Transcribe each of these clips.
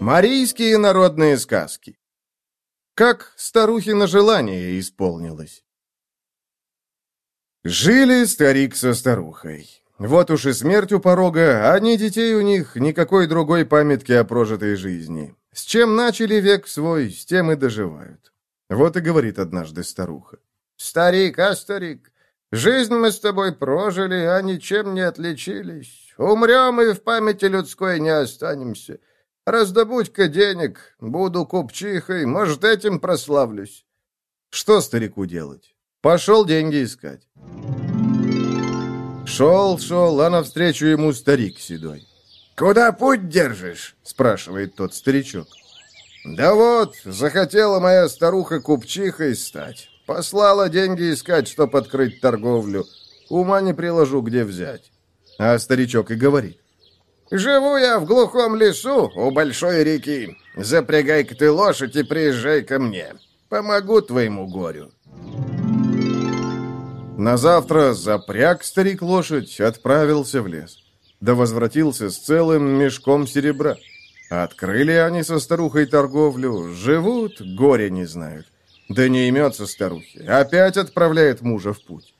Марийские народные сказки. Как старухино желание исполнилось. Жили старик со старухой. Вот уж и смерть у порога, а ни детей у них, никакой другой памятки о прожитой жизни. С чем начали век свой, с тем и доживают. Вот и говорит однажды старуха. «Старик, а старик, жизнь мы с тобой прожили, а ничем не отличились. Умрем и в памяти людской не останемся. Раздобудь-ка денег, буду купчихой, может, этим прославлюсь». Что старику делать? Пошел деньги искать. Шел, шел, а навстречу ему старик седой. «Куда путь держишь?» — спрашивает тот старичок. «Да вот, захотела моя старуха купчихой стать. Послала деньги искать, чтоб открыть торговлю. Ума не приложу, где взять». А старичок и говорит. «Живу я в глухом лесу у большой реки. Запрягай-ка ты лошадь и приезжай ко мне. Помогу твоему горю». На завтра запряг старик лошадь, отправился в лес да возвратился с целым мешком серебра. Открыли они со старухой торговлю, живут, горе не знают. Да не имется старухи, опять отправляет мужа в путь.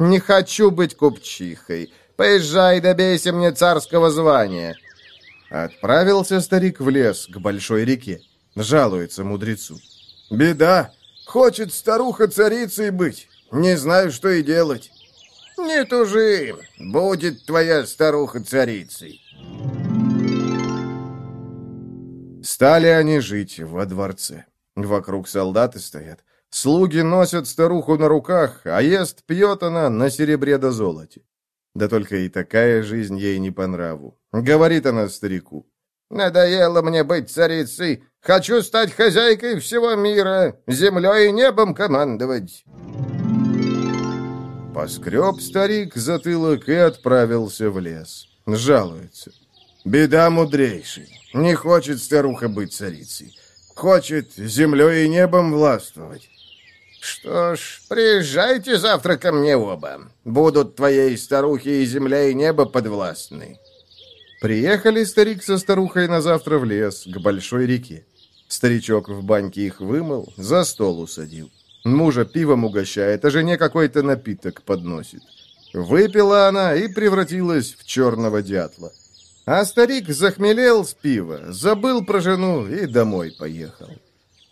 «Не хочу быть купчихой, поезжай, добейся мне царского звания». Отправился старик в лес, к большой реке. Жалуется мудрецу. «Беда! Хочет старуха царицей быть. Не знаю, что и делать». «Не тужи, будет твоя старуха царицей». Стали они жить во дворце. Вокруг солдаты стоят. Слуги носят старуху на руках, а ест, пьет она на серебре да золоте. Да только и такая жизнь ей не по нраву. Говорит она старику. «Надоело мне быть царицей. Хочу стать хозяйкой всего мира, землей и небом командовать». Поскреб старик затылок и отправился в лес. Жалуется. Беда мудрейший. Не хочет старуха быть царицей. Хочет землей и небом властвовать. Что ж, приезжайте завтра ко мне оба. Будут твоей старухи и земля, и небо подвластны. Приехали старик со старухой на завтра в лес, к большой реке. Старичок в баньке их вымыл, за стол усадил. Мужа пивом угощает, а жене какой-то напиток подносит. Выпила она и превратилась в черного дятла. А старик захмелел с пива, забыл про жену и домой поехал.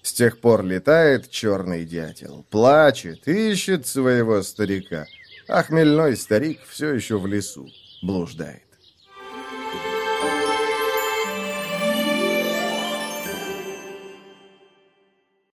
С тех пор летает черный дятел, плачет, ищет своего старика, а хмельной старик все еще в лесу блуждает.